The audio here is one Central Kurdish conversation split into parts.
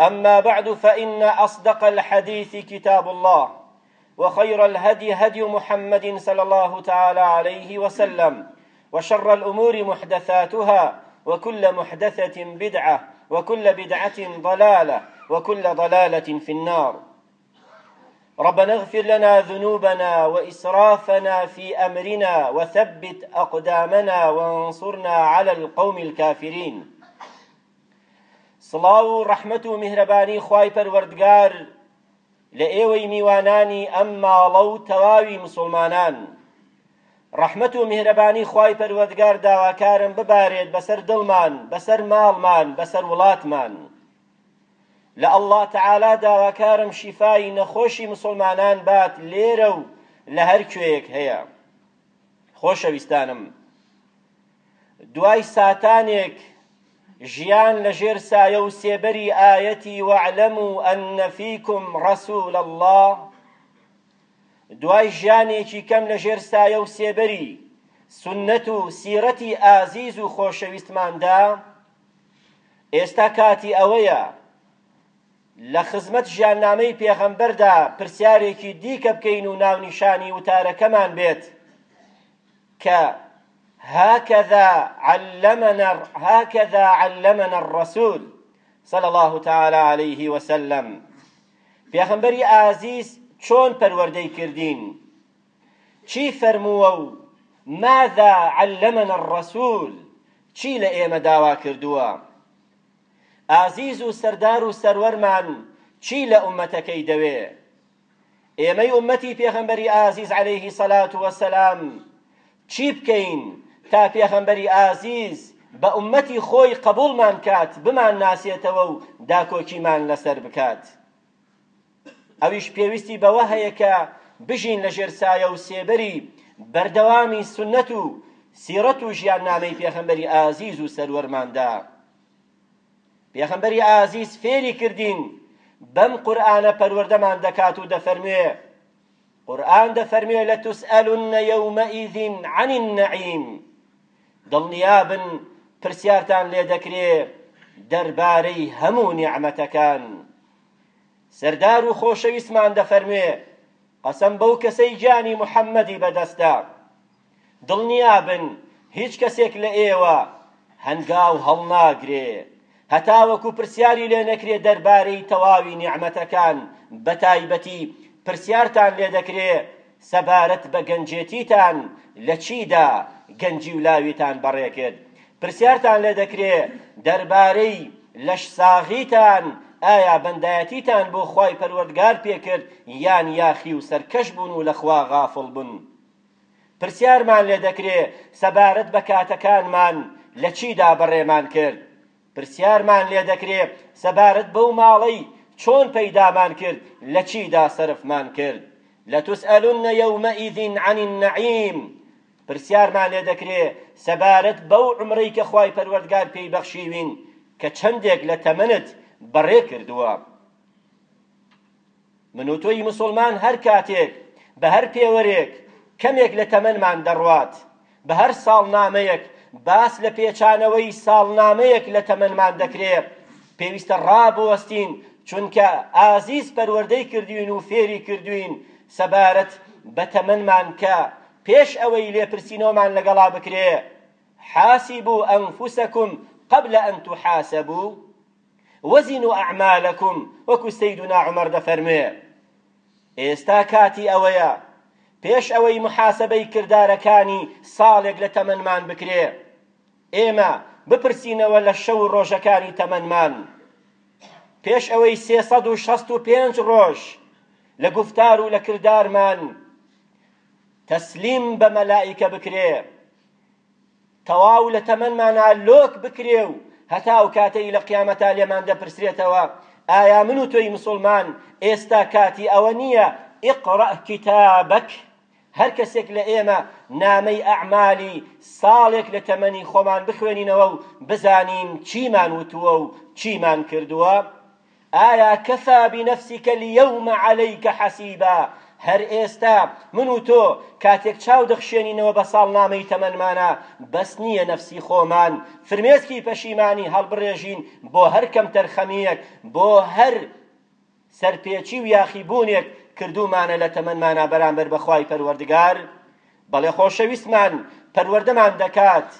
أما بعد فإن أصدق الحديث كتاب الله وخير الهدي هدي محمد صلى الله تعالى عليه وسلم وشر الأمور محدثاتها وكل محدثة بدعة وكل بدعة ضلالة وكل ضلالة في النار ربنا اغفر لنا ذنوبنا وإسرافنا في أمرنا وثبت أقدامنا وانصرنا على القوم الكافرين سڵاو و ڕەحمەت و میهرەبانی خوای پەروەردگار لە ئێوەی میوانانی ئەم ماڵە و تەواوی مسوڵمانان ڕەحمەت و میهرەبانی خوای پەروەردگار داواکارم ببارێت بەسەر دڵمان بەسەر ماڵمان بەسەر وڵاتمان لە ئەڵڵا تەعالا داواکارم شیفای نەخۆشی مسوڵمانان بات لێرە و لە هەر کوێیەک هەیە خۆشەویستانم دوای ساتانێک ژیان لە ژێر سایە و سێبەری ئایەتی وەعلەم و ئەنەفیکم ڕەسول اللە دوای ژیانێکی کەم لە ژێر سایە و سێبەری سنەت و سیرەتی ئازیز و خۆشەویستماندا ئێستا کاتی ئەوەیە لە خزمەت ژیاننامەی پێغەمبەردا پرسیارێکی دیکە بکەین و ناونیشانی وتارەکەمان بێت کە هكذا علمنا هكذا علمنا الرسول صلى الله تعالى عليه وسلم پێغەمبەری ئازیز چۆن پەروەردەی کردین چی فەرمووە و ماذا علمنا الرسول چی لە ئێمە داوا کردووە ئازیز و سەردار و سەروەرمان چی لە ئوممەتەکەی دەوێ؟ ئێمەی ئوممەتی پێغەمبەری ئازیز عەلەیهی سەلات وەسەلام چی بکەین تا پێغەمبەری ئازیز بە ئوممەتی خۆی قەبووڵمان کات، بمانناسێتەوە و داکۆکیمان لەسەر بکات؟ ئەویش پێویستی بەوە هەیە کە بژین لە ژێر سایە و سێبەری بەردەوامی سوننەت و سیرەت و ژیاننامەی پێخەمبەری ئازیز و سەروەرماندا پێخەمبەری ئازیز فێری کردین بەم قورآنە پەروەردەمان دەکات و دەفەرموێ قورآن دەفەرموێ لە تسئلن یومئذ عن النعیم دڵنیابن پرسیارتان لێ دەکرێ دەربارەی هەموو نیعمەتەکان سەردار و خۆشەویستمان دەفەرموێ، قەسەم بەو کەسەی گیانی محەممەدی بەدەستە، دڵنیا بن هیچ کەسێک لە ئێوە هەنگاو هەڵناگرێ هەتاوەکو پرسیاری لێ نەکرێ دەربارەی تەواوی نیعمەتەکان، بەتایبەتی پرسیارتان لێ دەکرێ، سەبارەت بە گەنجێتیتان لە چیدا گەنجی و لاویتان بەڕێکرد؟ پرسیارتان لێ دەکرێ دەربارەی لەش ساغیتان، ئایا بەندایەتیتان بۆ خوای پەروەردگار پێکرد یان یاخی و سەرکەش بوون و لە خوا غافڵ بوون؟ پرسیارمان لێ دەکرێ سەبارەت بە کاتەکانمان لە چیدا بەڕێمان کرد؟ پرسیارمان لێدەکرێ سەبارەت بەو ماڵەی چۆن پەیدامان کرد لە چیدا سەرفمان کرد لتسئلن یومئذ عن النعیم پرسیارمان لێدەکرێ سەبارەت بەو عومرەی کە خوای پەروەردگار پێی بەخشیوین کە چەندێک لە تەمەنت بەڕێ کردووە. من و تۆی مسوڵمان هەر کاتێک بە هەر پێوەرێک کەمێک لە تەمەنمان دەڕوات، بە هەر ساڵنامەیەک باس لە پێچانەوەی ساڵنامەیەک لە تەمەنمان دەکرێ، پێویستە ڕابوەستین، چونکە ئازیز پەروەردەی کردووین و فێری کردووین سەبارەت بە تەمەنمان کە پێش ئەوەی لێپرسینەوەمان لەگەڵا بکرێ، حاسبوا انفسکم قبل ان تحاسبوا. وزنوا اعمالکم وەکو سەیدونا عومەر دەفەرموێ ئێستا کاتی ئەوەیە پێش ئەوەی محاسبەی کردارەکانی ساڵێک لە تەمەنمان بکرێ ئێمە بپرسینەوە لە شەو و ڕۆژەکانی تەمەنمان پێش ئەوەی سێ سەد و شەست و پێنج ڕۆژ لە گفتار و لە کردارمان تەسلیم بە مەلائیکە بکرێ تەواو لە تەمەنمانا لۆک بکرێ و هەتا ئەو کاتەی لە قیامەتا لێمان دەپرسرێتەوە ئایا من و تۆی مسوڵمان ئێستا کاتی ئەوە نییە اقرأ کتابک هەر کەسێک لە ئێمە نامەی ئەعمالی ساڵێک لە تەمەنی خۆمان بخوێنینەوە و بزانین چیمان وتووە و چیمان کردووە ئایا کفا بنفسک الیوم علیک حسیبا، هەر ئێستا من و تۆ کاتێک چاو دەخشێنینەوە بە ساڵنامەی تەمەنمانا بەس نییە نەفسی خۆمان فرمێسکی پەشیمانی هەڵبڕێژین بۆ هەر کەمتەرخەمییەک بۆ هەر سەرپێچی و یاخیبوونێک کردوومانە لە تەمەنمانا بەرامبەر بە خوای پەروەردگار بەڵێ خۆشەویستمان پەروەردەمان دەکات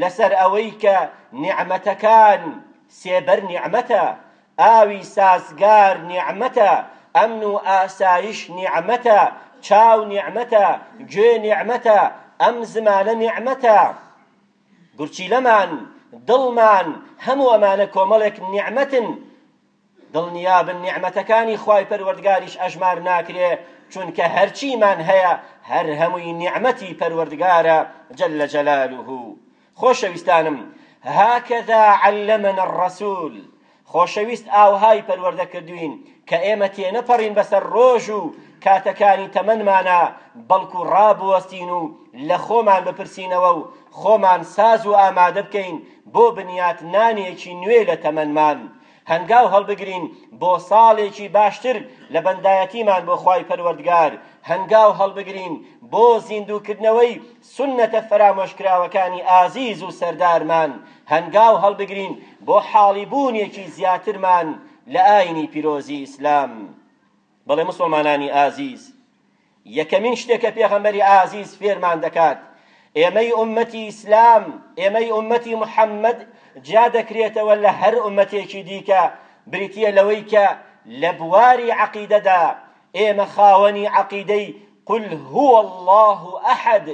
لەسەر ئەوەی کە نیعمەتەکان سێبەر نیعمەتە، ئاوی سازگار نیعمەتە، ئەمن و ئاسایش نیعمەتە، چاو نیعمەتە، گوێ نیعمەتە، ئەم زمانە نیعمەتە، گورچیلەمان، دڵمان، هەموو ئەمانە کۆمەڵێک نیعمەتن، دڵنیابن نیعمەتەکانی خوای پەروەردگاریش ئەژمار ناکرێ چونکە هەرچیمان هەیە هەر هەمووی نیعمەتی پەروەردگارە جل جلاله خۆشەویستانم هاکذا علمنا الرسول خۆشەویست ئاوهای پەروەردە کردوین کە ئێمە تێنەپەڕین بەسەر ڕۆژ و کاتەکانی تەمەنمانە بەڵکو ڕابوەستین و لە خۆمان بپرسینەوە و خۆمان ساز و ئامادە بکەین بۆ بنیات نانێکی نوێ لە تەمەنمان هەنگاو هەڵبگرین بۆ ساڵێکی باشتر لە بەندایەتیمان بۆ خوای پەروەردگار، هەنگاو هەڵبگرین بۆ زیندووکردنەوەی سوننەتە فەرامۆشکراوەکانی ئازیز و سەردارمان، هەنگاو هەڵبگرین بۆ حاڵیبوونێکی زیاترمان لە ئاینی پیرۆزی ئیسلام. بەڵێ موسڵمانانی ئازیز، یەکەمین شتێک کە پێغەمبەری ئازیز فێرمان دەکات، ئێمەی ئوممەتی ئیسلام، ئێمەی ئوممەتی محەممەد جیا دەکرێتەوە لە هەر ئوممەتێکی دیکە، بریتییە لەوەی کە لە بواری عەقیدەدا ئێمە خاوەنی عەقیدەی قل هو اللە احد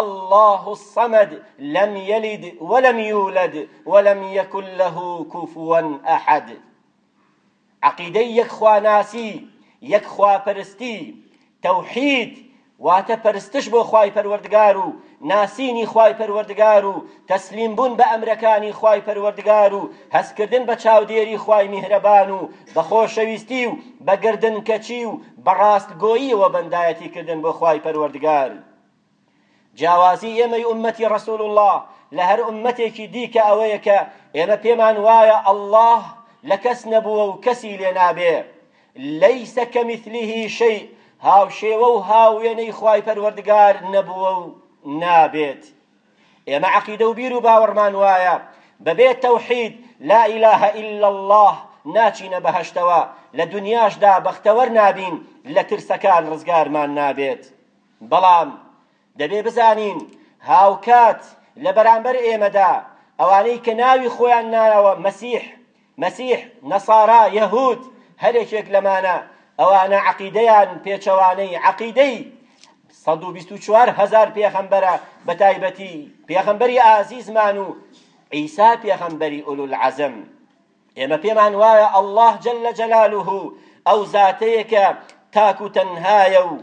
اللە الصمد لم یلد ولم یولد ولم یکن له کفوا احد عەقیدەی یەک خوا ناسی، یەک خوا پەرستی، تەوحید، واتە پەرستش بۆ خوای پەروەردگار و ناسینی خوای پەروەردگار و تەسلیم بوون بە ئەمرەکانی خوای پەروەردگار و هەست کردن بە چاودێری خوای میهرەبان و بە خۆشەویستی و بە گردنکەچی و بە ڕاستگۆییەوە بەندایەتی کردن بۆ خوای پەروەردگار. جیاوازی ئێمەی ئوممەتی رسول اللە لە هەر ئوممەتێکی دیکە ئەوەیە کە ئێمە پێمان وایە اللە لە کەس نەبووە و کەسی لێ نابێ لیس کمثله شیء هاوشێوە و هاووێنەی خوای پەروەردگار نەبووە و نابێت ئێمە عەقیدە و بیر و باوەڕمان وایە بەبێ تەوحید لا اله الا الله ناچینە بەهەشتەوە لە دنیاشدا بەختەوەر نابین لە ترسەکان ڕزگارمان نابێت بەڵام دەبێ بزانین هاوکات لە بەرامبەر ئێمەدا ئەوانەی کە ناوی خۆیان ناوە مەسیح، مەسیح، نەسارا، یەهوود، هەر یەکێک لەمانە، ئەوانە عەقیدەیان پێچەوانەی عەقیدەی سەد و بیست و چوار هەزار پێغەمبەرە بە تایبەتی پێغەمبەری ئازیزمان و عیسا پێغەمبەری ئولولعەزم. ئێمە پێمان وایە اللە جل جلالە ئەو زاتەیەکە تاک و تەنهایە و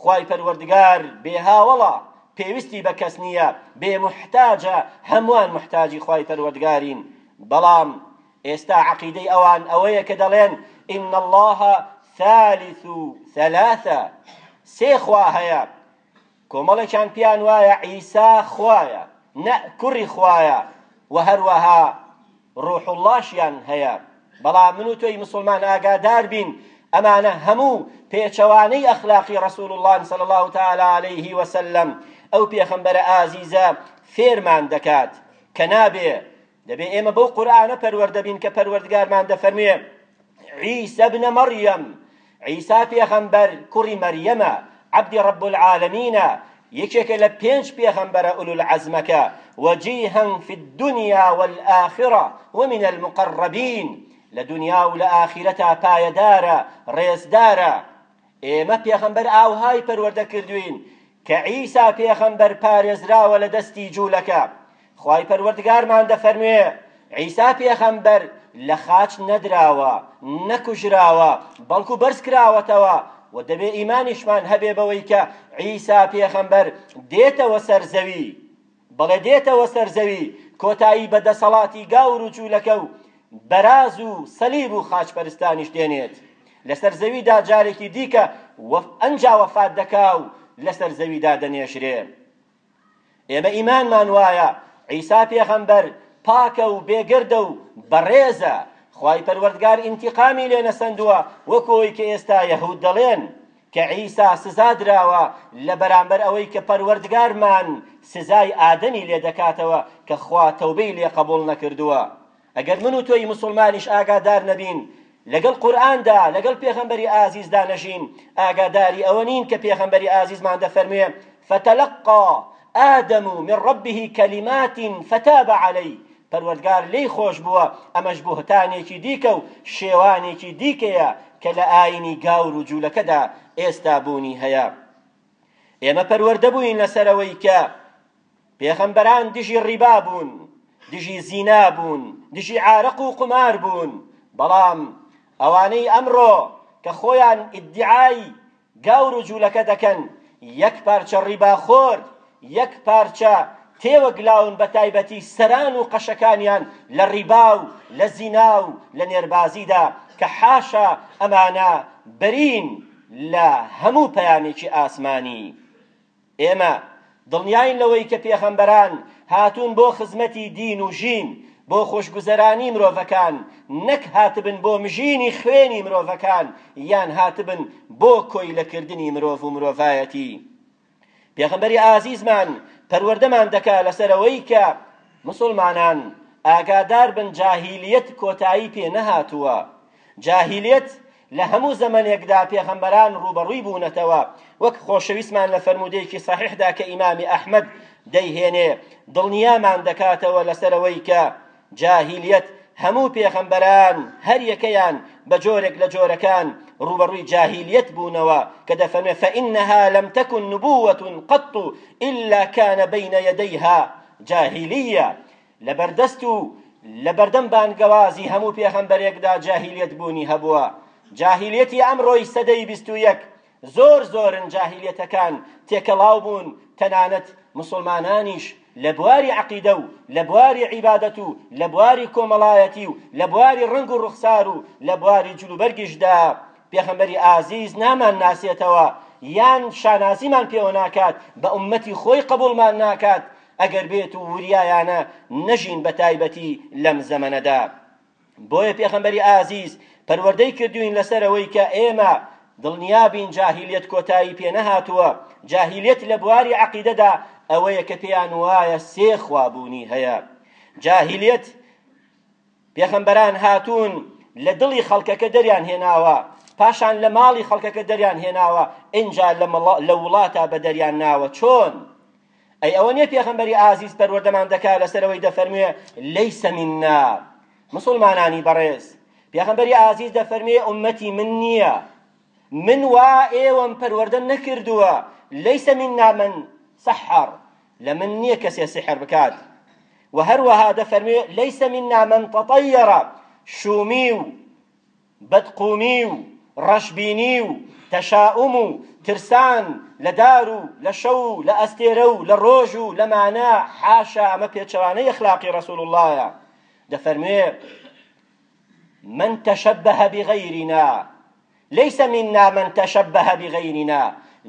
خوای پەروەردگار بێ هاوەڵە پێویستی بە کەس نییە بێ موحتاجە هەمووان موحتاجی خوای پەروەردگارین بەڵام ئێستا عەقیدەی ئەوان ئەوەیە کە دەڵێن ان الله ثالث ثلاثە سێ خوا هەیە کۆمەڵێکیان پێیان وایە عیسا خوایە، نەء کوڕی خوایە و هەروەها ڕوحوڵڵاشیان هەیە، بەڵام من و تۆی موسڵمان ئاگادار بین ئەمانە هەموو پێچەوانەی ئەخلاقی ڕەسووڵڵان صلی اللە تعالی علیه و سلم، ئەو پێخەمبەرە ئازیزە فێرمان دەکات کە نابێ دەبێ ئێمە بەو قورئانە پەروەردە بین کە پەروەردگارمان دەفەرموێ عیسی ابن مەڕیەم عیسی پێغەمبەر کوڕی مەریەمە عەبدی رب العالمینە یەکێکە لە پێنج پێغەمبەرە ئولو العەزمەکە وجیها فی الدنیا والآخرە ومن المقربین لە دنیا و لە ئاخیرەتا پایەدارە ڕێزدارە ئێمە پێغەمبەر ئاوهای پەروەردە کردوین کە عیسا پێغەمبەر پارێزراوە لە دەستی جوولەکە، خوای پەروەردگارمان دەفەرموێ، عیسا پێغەمبەر لە خاچ نەدراوە، نەکوژراوە، بەڵکو بەرز کراوەتەوە، وە دەبێ ئیمانیشمان هەبێ بەوەی کە عیسا پێغەمبەر دێتەوە سەر زەوی، بەڵێ دێتەوە سەر زەوی کۆتایی بە دەسەڵاتی گاور و جولەکە و بەراز و سەلیب و خاچپەرستانیش دێنێت لەسەر زەویدا جارێکی دیکە وەف ئەنجا وەفات دەکا و لەسەر زەویدا دەنێژرێ ئێمە ئیمانمان وایە عیسا پێغەمبەر پاکە و بێگەردە و بەڕێزە خوای پەروەردگار ئینتیقامی لێ نەسەندووە وەکۆی کە ئێستا یەهود دەڵێن کە عیسا سزا دراوە لە بەرامبەر ئەوەی کە پەروەردگارمان سزای ئادەمی لێ دەکاتەوە کە خوا تەوبەی لێ قەبوڵ نەکردووە ئەگەر من و تۆی موسڵمانیش ئاگادار نەبین لەگەڵ قورئاندا لەگەڵ پێغەمبەری ئازیزدا نەژین ئاگاداری ئەوە نین کە پێغەمبەری ئازیزمان دەفەرموێ فتلقی آدم من ربه کلمات فتاب علیه پەروەردگار لێی خۆش بووە، ئەمەش بوهتانێکی دیکە و شێوانێکی دیکەیە کە لە ئاینی گاور و جولەکەدا ئێستا بوونی هەیە. ئێمە پەروەردە بووین لەسەر ئەوەی کە پێغەمبەران دژی ڕیبا بوون، دژی زینا بوون، دژی عارەق و قومار بوون، بەڵام ئەوانەی ئەمڕۆ کە خۆیان ئیدیعای گاور و جولەکە دەکەن یەک پارچە ڕیبا خۆر یەک پارچە تێوەگلاون بەتایبەتی سەران و قەشەکانیان لە ڕیبا و لە زینا و لە نێربازیدا کە حاشا ئەمانە بەرین لە هەموو پەیامێکی ئاسمانی ئێمە دڵنیاین لەوەی کە پێغەمبەران هاتوون بۆ خزمەتی دین و ژین بۆ خۆشگوزەرانی مرۆڤەکان نەک هاتبن بۆ مژینی خوێنی مرۆڤەکان یان هاتبن بۆ کۆیلە کردنی مرۆڤ و مرۆڤایەتی پێغەمبەری ئازیزمان پەروەردەمان دەکا لەسەر ئەوەی کە مسوڵمانان ئاگادار بن جاهیلیەت کۆتایی پێ نەهاتووە جاهیلیەت لە هەموو زەمەنێکدا پێغەمبەران ڕووبەڕووی بوونەتەوە، وەک خۆشەویستمان لە فەرموودەیەکی سەحیحدا کە ئیمامی ئەحمەد دەیهێنێ، دڵنیامان دەکاتەوە لەسەر ئەوەی کە جاهیلیەت هەموو پێغەمبەران هەر یەکەیان بە جۆرێک لە جۆرەکان ڕووبەڕووی جاهیلیەت بوونەوە کە دەفەرموێ فانها لم تکن نبووە قط الا کان بین یدیها جاهیلیە لەبەردەست و لەبەردەم بانگەوازی هەموو پێغەمبەرێکدا جاهیلیەت بوونی هەبووە جاهیلیەتی ئەمڕۆی سەدەی بیست و یەک زۆر زۆرن جاهیلیەتەکان تێکەڵاو بوون تەنانەت مسوڵمانانیش لە بواری عەقیدە و لە بواری عیبادەت و لە بواری کۆمەڵایەتی و لە بواری ڕەنگ و ڕوخسار و لە بواری جلوبەرگیشدا پێغەمبەری ئازیز نامان ناسێتەوە یان شانازیمان پێوە ناکات بە ئوممەتی خۆی قبوڵمان ناکات ئەگەر بێت و وریایانە نەژین بەتایبەتی لەم زەمەنەدا بۆیە پێخەمبەری ئازیز پەروەردەی کردوین لەسەر ئەوەی کە ئێمە دڵنیابین جاهیلیەت کۆتایی پێ نەهاتووە جاهیلیەت لە بواری عەقیدەدا ئەوەیە کە پێیان وایە سێ خوا بوونی هەیە جاهیلیەت پێخەمبەران هاتوون لە دڵی خەڵکەکە دەریان هێناوە پاشان لە ماڵی خەڵکەکە دەریان هێناوە ئینجا لە وڵاتە بە دەریان ناوە چۆن ئەی ئەوە نیە پێغەمبەری ئازیز پەروەردەمان دەکا لەسەر ئەوەی دەفەرموێ لەیسە منا مسلمانانی بەڕێز پێغەمبەری ئازیز دەفەرمێ ئومەتی من نییە من وا ئێوەم پەروەردە نەکردووە لەیسە منا من سەحەڕ لە من نییە کەسێ سحر بکات و هەروەها دەفەرمێ لەیسە منا من تەطەیەڕە شومی و بەدقوومی و ڕەشبینی و تەشاوم و ترسان لە دار و لە شەو و لە ئەستێرە و لە ڕۆژ و لە مانە، حاشا، ئەمە پێچەوانەی ئەخلاقی ڕەسووڵ اللەیە، دەفەرموێ، من تشبه بغیرنا لیس منا من تشبه بغیرنا،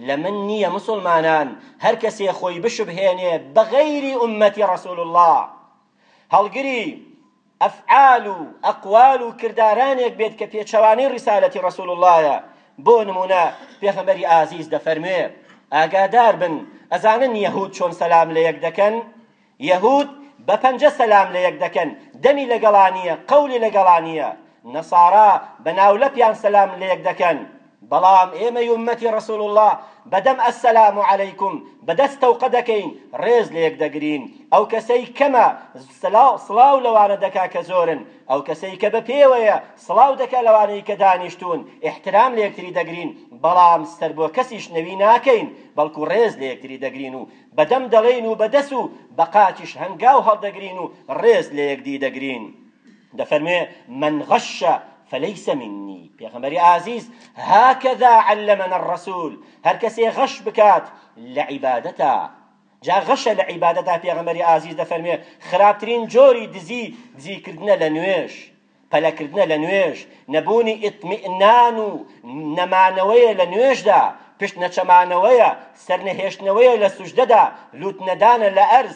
لە من نییە موسڵمانان، هەر کەسێ خۆی بشوبهێنێ بە غەیری ئوممەتی ڕەسووڵ اللە، هەڵگری ئەفعال و ئەقوال و کردارانێک بێت کە پێچەوانەی ڕیسالەتی ڕەسول اللەیە بۆ نمونە پێغەمبەری ئازیز دەفەرموێ ئاگادار بن ئەزانن یەهود چۆن سەلام لە یەک دەکەن یەهود بە پەنجە سەلام لە یەک دەکەن دەمی لەگەڵا نییە قەولی لەگەڵا نییە نەسارا بە ناولەپیان سەلام لە یەک دەکەن بەڵام ئێمەی ئوممەتی رسول اللە بەدەم السلام علیکم بەدەست تەوقە دەکەین رێز لەیەک دەگرین ئەو کەسەی کەمە سڵاو لەوانە دەکا کە زۆرن ئەو کەسەی کە بە پێوەیە سڵاو دەکا لەوانەی کە دانیشتوون ئیحترام لەیەکتری دەگرین بەڵام سەر بۆ کەسیش نەوی ناکەین بەڵکو رێز لەیەکتری دەگرین و بەدەم دەڵێین و بەدەس و بەقاچیش هەنگاو هەڵدەگرین و رێز لەیەکدی دەگرین. دەفەرموێ، من غش فلیس منی، پێغەمبەری ئازیز، هکذا علمنا الرسول، هەر کەسێ غش بکات لە عیبادەتا، جا غش لە عیبادەتا پێغەمبەری ئازیز دەفەرموێ، خراپترین جۆری دزی، دزی کردنە لە نوێژ، پەلە کردنە لە نوێژ، نەبوونی ئیتمئنان و نەمانەوەیە لە نوێژدا، پشت نەچەمانەوەیە، سەر نەهێشتنەوەیە لە سوجدەدا، لووت نەدانە لە ئەرز،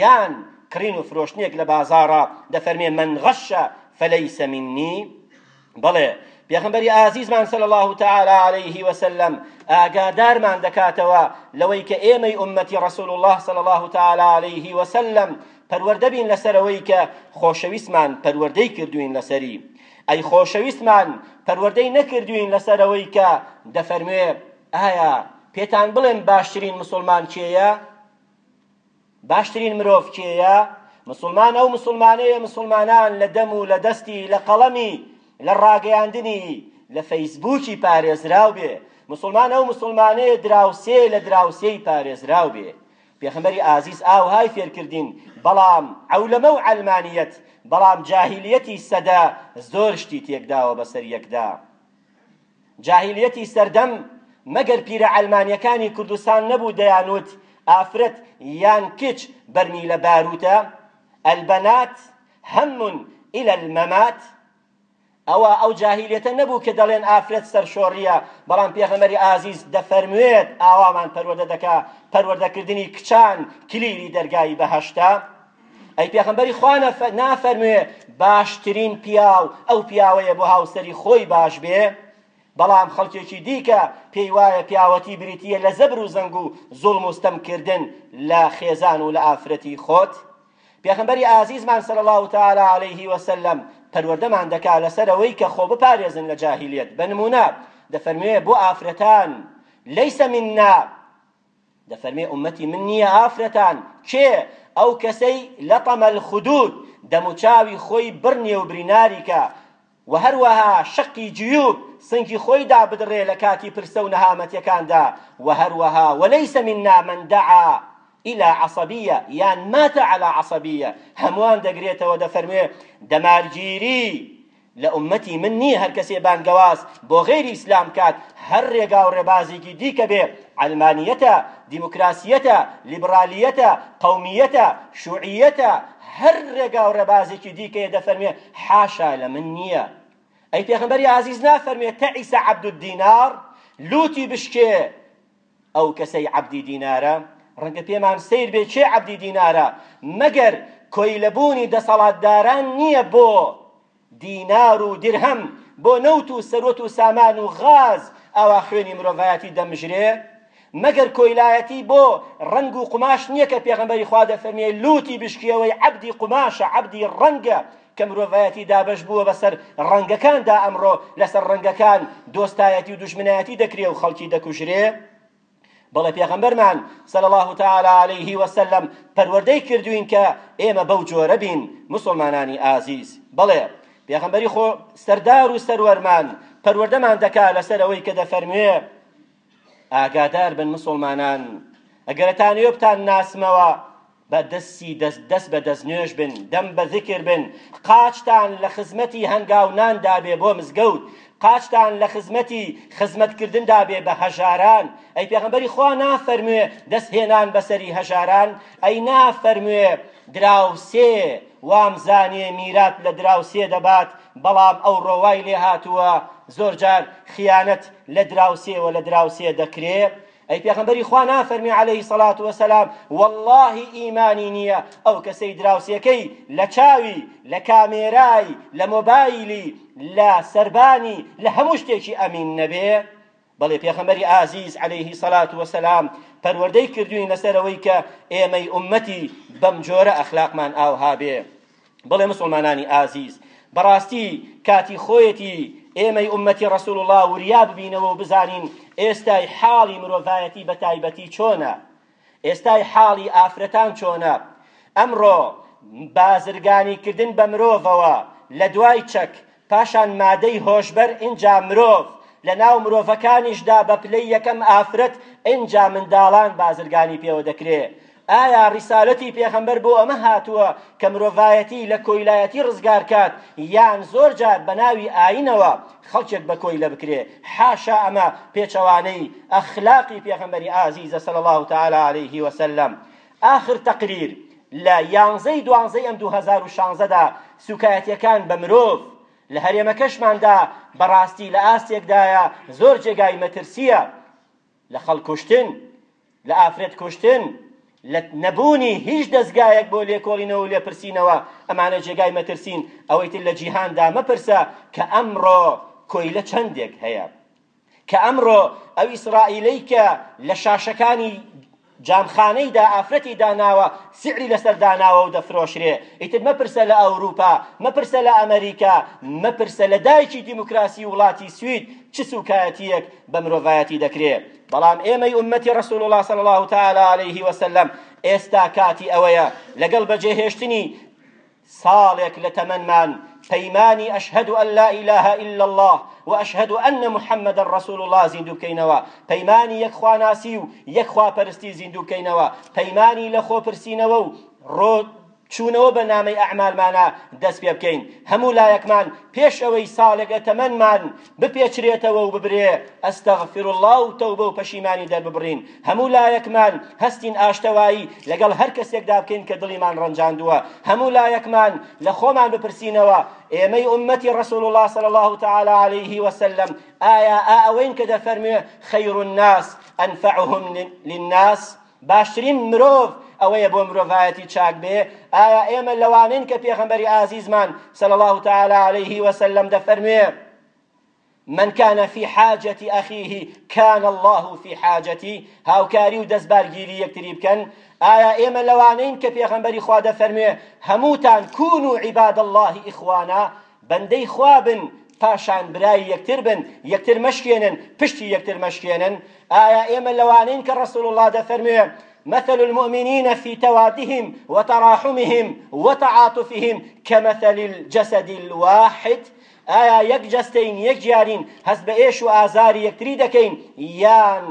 یان کڕین و فرۆشتنێک لە بازاڕە دەفەرمێ، من غش فلیس منی، بەڵێ پێغەمبەری ئازیزمان صلی اللە تعالی علیه وسلم ئاگادارمان دەکاتەوە لەوەی کە ئێمەی ئومەتی رسول اللە صلی اللە تعالی علیه وسلم پەروەردە بین لەسەر ئەوەی کە خۆشەویستمان پەروەردەی کردوین لەسەری ئەی خۆشەویستمان پەروەردەی نەکردوین لەسەر ئەوەی کە دەفەرموێ ئایا پێتان بڵێم باشترین مسلمان کێیە باشترین مرۆڤ کێیە؟ مسوڵمان ئەو مسوڵمانەیە مسوڵمانان لە دەم و لە دەستی لە قەڵەمی لە ڕاگەیاندنی لە فەیسبووکی پارێزراو بێ مسوڵمان ئەو مسوڵمانەیە دراوسێ لە دراوسێی پارێزراو بێ پێخەمەری ئازیز ئاوهای فێرکردین بەڵام عەولەمە و عەلمانیەت بەڵام جاهیلیەتی سەدە زۆر شتی تێکداوە بەسەر یەکدا جاهیلیەتی سەردەم مەگەر پیرە عەلمانیەکانی کوردستان نەبوو دەیانوت ئافرەت یان کچ بەرمیلە باروتە، البنات هم الی الممات، ئەوە ئەو جاهیلیەتە نەبوو کە دەڵێن ئافرەت سەرشۆڕیە، بەڵام پێغەمبەری ئازیز دەفەرموێت ئاوامان پەروەردە دەکا، پەروەردەکردنی کچان کلیلی دەرگای بەهەشتە. ئەی پێغەمبەری خوا نافەرموێ باشترین پیاو ئەو پیاوەیە بۆ هاوسەری خۆی باش بێ بەڵام خەڵکێکی دیکە پێی وایە پیاوەتی بریتیە لە زەبر و زەنگ و زوڵم و ستەمکردن لە خێزان و لە ئافرەتی خۆت پێغمبەری ئازیزمان صلی الله تعالی علیه وسلم پەروەردەمان دەکا لەسەر ئەوەی کە خۆ بپارێزن لە جاهلیت بە نمونە دەفەرموێ بۆ ئافرەتان لەیسە منا دەفەرمێ ئوممەتی من نییە ئافرەتان، کێ؟ ئەو کەسەی لطم الخدود دەموچاوی خۆی بڕنێ و بریناری کا، وە هەروەها شق جیوب سنگی خۆی دابدڕێ لە کاتی پرسە و نەهامەتیەکاندا، وە هەروەها ولیس منا من دعا الی عصبیە یان مات علی عصبیە هەمووان دەگرێتەوە دەفەرموێ دەمارگیری لە ئوممەتی من نیە هەر کەسێ بانگەواز بۆ غەیری ئیسلام بکات هەر رێگاو رێبازێکی دیکە بێ عەلمانیەتە دیموکراسیەتە لیبڕالیەتە قەومیەتە شوعیەتە هەر رێگاو رێبازێکی دیکەیە دەفەرمێ حاشا لە من نیە ئەی پێغەمبەری ئازیز نافەرمێ تەعیسە عەبدولدینار لوتی بشکێ ئەو کەسەی عەبدی دینارە، ڕەنگە پێمان سەیر بێ کێ عەبدی دینارە، مەگەر کۆیلە بوونی دەسەڵاتداران نییە بۆ دینار و دیرهەم، بۆ نەوت و سەروەت و سامان و غاز ئاوا خوێنی مرۆڤایەتی دەمژرێ؟ مەگەر کۆیلایەتی بۆ ڕەنگ و قوماش نییە کە پێغەمبەری خوا دەفەرموێ لووتی بشکییەوەی عەبدی قوماشە، عەبدی ڕەنگە، کە مرۆڤایەتی دابەش بووە بەسەر ڕەنگەکاندا ئەمڕۆ لەسەر ڕەنگەکان دۆستایەتی و دوژمنایەتی دەکرێ و خەڵکی دەکوژرێ بەڵێ پێغەمبەرمان صلی اللە تعالی علیه وسلم پەروەردەی کردوین کە ئێمە بەو جۆرە بین مسلمانانی ئازیز بەڵێ پێغەمبەری خۆ سەردار و سەروەرمان پەروەردەمان دەکا لەسەر ئەوەی کە دەفەرموێ ئاگادار بن مسوڵمانان ئەگەر ئەتانەوێ بتان ناسمەوە بە دەستی دەست دەست بە دەست نوێژ بن دەم بە ذکر بن قاچتان لە خزمەتی هەنگاو نان دابێ بۆ مزگەوت قاچتان لە خزمەتی خزمەتکردن دابێ بە هەژاران ئەی پێغەمبەری خوا نافەرموێ دەست هێنان بەسەری هەژاران ئەی نافەرموێ دراوسێ وامزانیێ میرات لە دراوسێ دەبات بەڵام ئەوڕۆ وای لێهاتووە زۆرجار خیانەت لە دراوسێ وە لە دراوسێ دەکرێ ئەی پێغەمبەری خوا نافەرمی عەلەیهی سەڵات وەسەلام وەڵڵاهی ئیمانی نییە ئەو کەسەی دراوسێکەی لە چاوی لە کامێرای لە مۆبایلی لە سەربانی لە هەموو شتێکی ئەمین نەبێ بەڵێ پێخەمبەری ئازیز علیه سەلات وسلام پەروەردەی کردوین لەسەر ئەوەی کە ئێمەی ئومەتی بەم جۆرە ئەخلاقمان ئاوها بێ بڵێ مسلمانانی ئازیز بەڕاستی کاتی خۆیەتی ئێمەی ئومەتی ڕسول الله وریا ببینەوە و بزانین ئێستای حاڵی مرۆڤایەتی بە تایبەتی چۆنە ئێستای حاڵی ئافرەتان چۆنە؟ ئەمڕۆ بازرگانیکردن بە مرۆڤەوە، لە دوای چەک، پاشان مادەی هۆشبەر، ئینجا مرۆڤ، لەناو مرۆڤەکانیشدا بە پلەی یەکەم ئافرەت، ئینجا منداڵان بازرگانی پێوە دەکرێ. ئایا ڕیسالەتی پێغەمبەر بۆ ئەمە هاتووە کە مرۆڤایەتی لە کۆیلایەتی ڕزگار کات یان زۆر جار بە ناوی ئایینەوە خەڵکێک بە کۆیلە بکرێ حاشا ئەمە پێچەوانەی ئەخلاقی پێغەمبەری ئازیزە صلی اللە تعالی علیه و سلم ئاخر تەقریر لە یانزە ی دوانزە ی ئەم دوو هەزار و شانزە دا سوکایەتیەکان بە مرۆڤ لە هەرێمەکەشماندا بەڕاستی لە ئاستێکدایە زۆر جێگای مەترسیە لە خەڵک کوشتن، لە ئافرەت کوشتن، لە نەبوونی هیچ دەزگایەک بۆ لێکۆڵینەوە و لێپرسینەوە، ئەمانە جێگای مەترسین، ئەوەی تر لە جیهاندا مەپرسە کە ئەمڕۆ کۆیلە چەندێک هەیە، کە ئەمڕۆ ئەو ئیسرائیلەی کە لە شاشەکانی. جامخانەی دا ئافرەتی داناوە سیعری لەسەر داناوە و دەفرۆشرێ ئیتر مەپرسە لە ئەوروپا مەپرسە لە ئەمەریکا مەپرسە لە دایکی دیموکراسی وڵاتی سوید چ سوکایەتیەک بە مرۆڤایەتی دەکرێ بەڵام ئێمەی ئومەتی رسول اللە صلی اللە تعالی علیه وسلم ئێستا کاتی ئەوەیە لەگەڵ بەجێهێشتنی ساڵێک لە تەمەنمان پەیمانی اشهد ان لا اله الا اللە و اشهد ان محمدا رسول اللە زیندوو بکەینەوە، پەیمانی یەک خواناسی و یەک خواپەرستی زیندوو بکەینەوە، پەیمانی لە خۆپرسینەوە و ڕۆ چوونەوە بە نامەی ئەعمالمانا دەست پێ بکەین هەموو لایەکمان پێش ئەوەی ساڵێک لە تەمەنمان بپێچرێتەوە و ببرێ استغفراللە و تەوبە و پەشیمانی دەرببڕین هەموو لایەکمان هەستین ئاشتەوایی لەگەڵ هەر کەسێکدا بکەین کە دڵیمان ڕەنجاندووە هەموو لایەکمان لە خۆمان بپرسینەوە ئێمەی ئوممەتی ڕسول اللە صلی اللە تعالی علیه وسلم ئایا ئا ئەوەین کە دەفەرموێ خیر الناس انفعهم للناس باشترین مرۆڤ ئەوەیە بۆ مرۆڤایەتی چاک بێ، ئایا ئێمە لەوانەین کە پێغەمبەری ئازیزمان صلی اللە تعالی علیه وسلم دەفەرموێ، من کان فی حاجە اخیه کان اللە فی حاجتی، هاوکاری و دەستبارگیری یەکتری بکەن، ئایا ئێمە لەوانەین کە پێغەمبەری خوا دەفەرموێ، هەمووتان کونوا عباد اللە اخوانا، بەندەی خوا بن پاشان برای یەکتر بن یەکتر مەشکێنن پشتی یەکتر مەشکێنن ئایا ئێمە لەوانەین کە ڕسول الله دەفەرموێ مثل المؤمنين في توادهم وتراحمهم وتعاطفهم كمثل الجسد الواحد ئایا یەک جەستەین یەک جارین هەست بە ئێش و ئازاری یەکتری دەکەین یان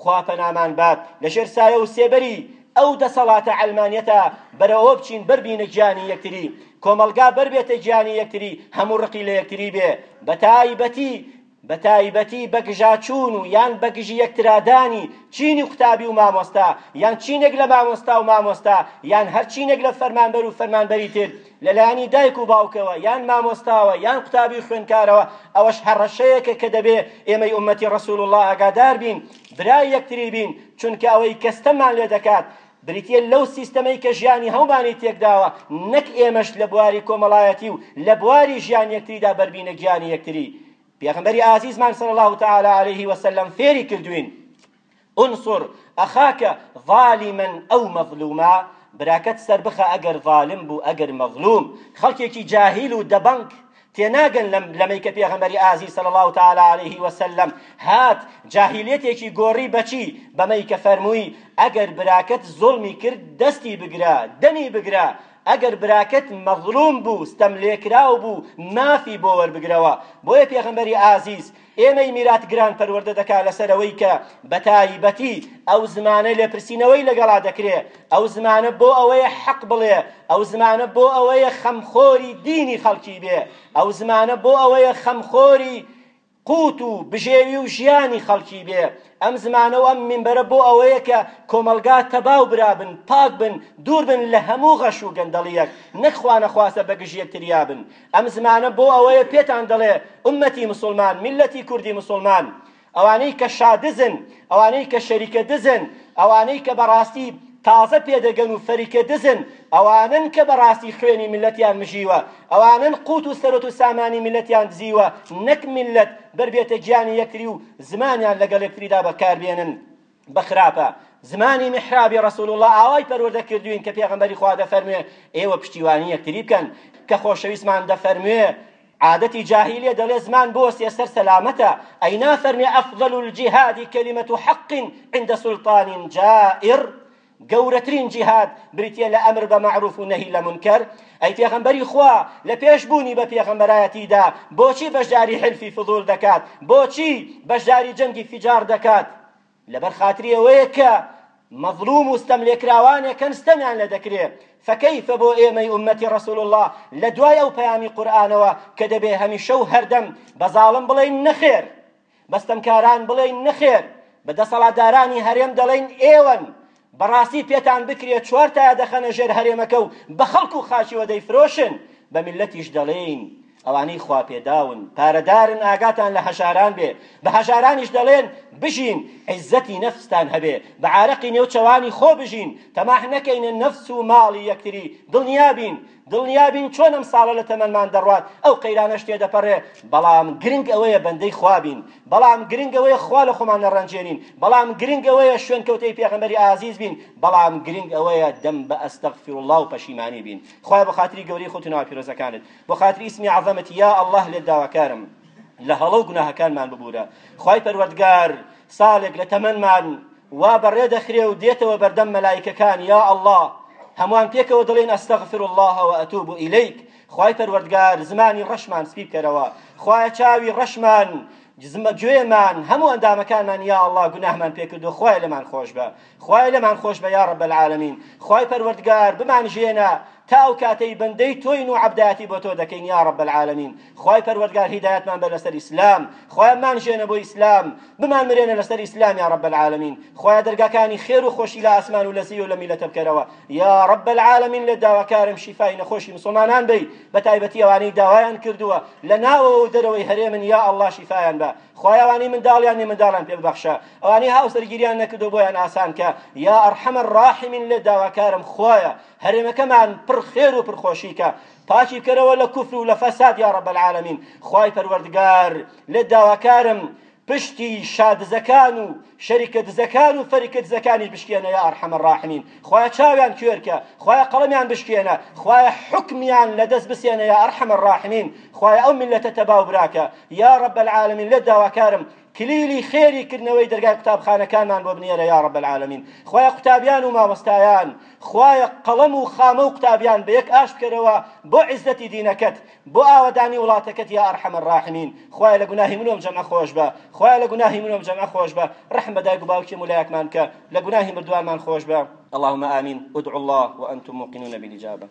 خوا پەنامان بات لە ژێر سایە و سێبەری ئەو دەسەڵاتە عەلمانیەتە بەرەوە بچین بەر بینە گیانی یەکتری کۆمەڵگا بەر بێتە گیانی یەکتری هەموو ڕقی لە یەکتری بێ بە تایبەتی بە تایبەتی بە گژاچوون و یان بە گژی یەکترادانی چینی قوتابی و مامۆستا یان چینێک لە مامۆستا و مامۆستا یان هەر چینێک لە فەرمانبەر و فەرمانبەری تر لە لایەنی دایک و باوکەوە یان مامۆستاوە یان قوتابی و خوێندکارەوە ئەوەش هەڕەشەیەکە کە دەبێ ئێمەی ئومەتی ڕەسول اللە ئاگادار بین برای یەکتری بین چونکە ئەوەی کە ستەممان لێ دەکات بریتیە لەو سیستەمەی کە ژیانی هەمومانی تێکداوە نەک ئێمەش لە بواری کۆمەڵایەتی و لە بواری ژیان یەکتریدا بەربینە گیانی یەکتری پێغمبەری ئازیزمان صلی الله تعالی علیه وسلم فێری کردوین انصر اخاک ظالما او مظلوما، براکەت سەربخە ئەگەر ظالم بوو ئەگەر مظلوم، خەڵکێکی جاهیل و دەبەنگ تێناگەن لەم لەمەی کە پێغەمبەری ئازیز صلی اللە تعالی علیه وسلم هات جاهیلیەتێکی گۆڕی بە چی؟ بەمەی کە فەرمووی ئەگەر براکەت زوڵمی کرد دەستی بگرە دەمی بگرە ئەگەر براکەت مظلوم بوو ستەملێکراو بوو مافی بۆ وەربگرەوە بۆیە پێغەمبەری ئازیز ئێمەی میرات گران پەروەردە دەکا لەسەر ئەوەی کە بە تایبەتی ئەو زمانە لێپرسینەوەی لەگەڵا دەکرێ، ئەو زمانە بۆ ئەوەیە حەق بڵێ، ئەو زمانە بۆ ئەوەیە خەمخۆری دینی خەڵکی بێ، ئەو زمانە بۆ ئەوەیە خەمخۆری قووت و بژێوی و ژیانی خەڵکی بێ، ئەم زمانە و ئەم مینبەرە بۆ ئەوەیە کە کۆمەڵگا تەبا و برا بن، پاک بن، دوور بن لە هەموو غەش و گەندەڵییەک، نەک خوانەخواستە بەگژ یەکتریا بن. ئەم زمانە بۆ ئەوەیە پێتان دەڵێ ئوممەتی مسوڵمان، میللەتی کوردی مسوڵمان، ئەوانەی کە شادزن، ئەوانەی کە شەریکە دزن، ئەوانەی کە بەڕاستی تازە پێدەگەن و فەریکە دزن، ئەوانەن کە بەڕاستی خوێنی میللەتیان مژیوە، ئەوانەن قوت و سەروەت و سامانی میللەتیان دزیوە، نەک میللەت بەربێتە گیانی یەکتری و زمانیان لەگەڵ یەکتریدا بەکاربێنن. بە خراپە زمانی محرابی رسول اللە ئاوای پەروەردە کردوین کە پێغەمبەری خوا دەفەرموێ ئێوە پشتیوانی یەکتری بکەن کە خۆشەویستمان دەفەرموێ عادەتی جاهیلیە دەڵێ زمان بۆسیە سەر سەلامەتە ئەی نافەرمێ ئەفضل الجهاد کلمة حق عند سلطان جائر گەورەترین جیهاد بریتیە لە ئەمر بە مەعروف و نەهی لە مونکەر، ئەی پێغەمبەری خوا لە پێش بوونی بە پێغەمبەرایەتیدا بۆچی بەشداری حیلفی فضول دەکات بۆچی بەشداری جەنگی فیجار دەکات لەبەر خاتری ئەوەیە کە مەزلوم و ستەم لێکراوانێکن ستەمیان لە دەکرێ فەکەیفە بۆ ئێمەی ئومەتی رسول اللە لە دوای ئەو پەیامی قورئانەوە کە دەبێ هەمیشە و هەردەم بە زاڵم بڵێین نەخێر بە ستەمکاران بڵێین نەخێر، بە دەسەڵاتدارانی هەرێم دەڵێین ئێوەن، بەڕاستی پێتان بکرێ چوار تایە دەخەنە ژێر هەرێمەکە و بە خەڵک و خاکیوە دەیفرۆشن، بە میللەتیش دەڵێین ئەوانەی خواپێداون پارەدارن ئاگاتان لە هەژاران بێ، بە هەژارانیش دەڵێن بژین، عیزەتی نەفستان هەبێ، بە عارەقی نێو چەوانی خۆ بژین، تەماح نەکەینە نەفس و ماڵی یەکتری، دڵنیابین دڵنیابین چۆن ئەم ساڵە لە تەمەنمان دەڕوات ئەو قەیرانەش تێدەپەڕێ بەڵام گرنگ ئەوەیە بەندەی خوابین بەڵام گرنگ ئەوەیە خوا لە خۆمان نەڕەنجێنین بەڵام گرنگ ئەوەیە شوێنکەوتەی پێغەمبەری ئازیز بین بەڵام گرنگ ئەوەیە دەم بە استغفراللە و پەشیمانی بین خوایە بۆ خاتری گەورەی خۆت و ناوە پیرۆزەکانت بۆ خاتری اسمی عظمت یا اللە لێت داواکارم لە هەڵە و گوناهەکانمان ببوورە خوای پەروەردگار ساڵێک لە تەمەنمان وا بەڕێ دەخرێ و دێتەوە بەردەم مەلایکەکان یا ئەڵڵا هەمووان پێکەوە دەڵێن ئەستەغفر الله و ئەتوب ئیلیک خوای پەروەردگار زمانی ڕەشمان سپی بکەرەوە خوایە چاوی ڕەشمان جزمە گوێمان هەموو ئەندامەکانمان یا ئەڵڵا گوناهمان پێکردو خوای لەمان خۆش بە خوایە لێمان خۆشبە یا رب العالمین خوای پەروەردگار بمانژێنە تا ئەو کاتەی بەندەی تۆین و عەبدایەتی بۆ تۆ دەکەین یا رب العالمین خوای پەروەردگار هیدایەتمان بە لەسەر ئیسلام خوایە بمانژێنە بۆ ئیسلام بمان مرێنە لەسەر ئیسلام یا رب العالمین خوایە دەرگاکانی خێر و خۆشی لە ئاسمان و لە زەوی و لە میلەتە بکەرەوە یا رب العالمین لێت داواکارم شیفای نەخۆشی مسلمانان بەی بە تایبەتی ئەوانەی داوایان کردووە لە ناوەوە و دەرەوەی هەرێمن یا اللە شیفایان بە خوایە ئەوانەی منداڵیان نیە منداڵیان پێ ببەخشە ئەوانەی هاوسەرگیریان نەکردوە بۆیان ئاسان کە یا ارحم الراحمین لێت داواکارم خوایە هەرێمەکەمان پڕ خێر و پڕ خۆشی کە پاکی بکەرەوە لە کوفر و لە فەساد یا رب العالمین خوای پەروەردگار لێت داواکارم پشتی شادزەکان و شەریکە دزەکان و فەریکە دزەکانیش بشکێنە یا ئەرحەمە الراحمین خوایە چاویان کوێرکە خوایە قەڵەمیان بشکێنە خوایە حکمیان لەدەست بسێنە یا ئەرحەمە الراحمین خوایە ئەو میلەتە تەباو براکە یا رب العالمین لێت داواکارم کلیلی خێری کردنەوەی دەرگای قوتابخانەکانمان بۆ بنێرە یا رب العالمین خوایە قوتابیان و مامۆستایان خوایە قەڵەم و خامە و قوتابیان بەیەک ئاش بکەرەوە بۆ عیزەتی دینەکەت بۆ ئاوەدانی وڵاتەکەت یا ارحم الراحمین خوایە لە گوناهی من و ئەم جەمعە خۆشبە خوایە لە گوناهی من و ئەم جەمعە خۆشبە رەحم بە دایک و باوکی مولایەکمان بکە لە گوناهی مردوانمان خۆشبە اللهم آمین ادعوا الله وانتم موقنون بالاجابە.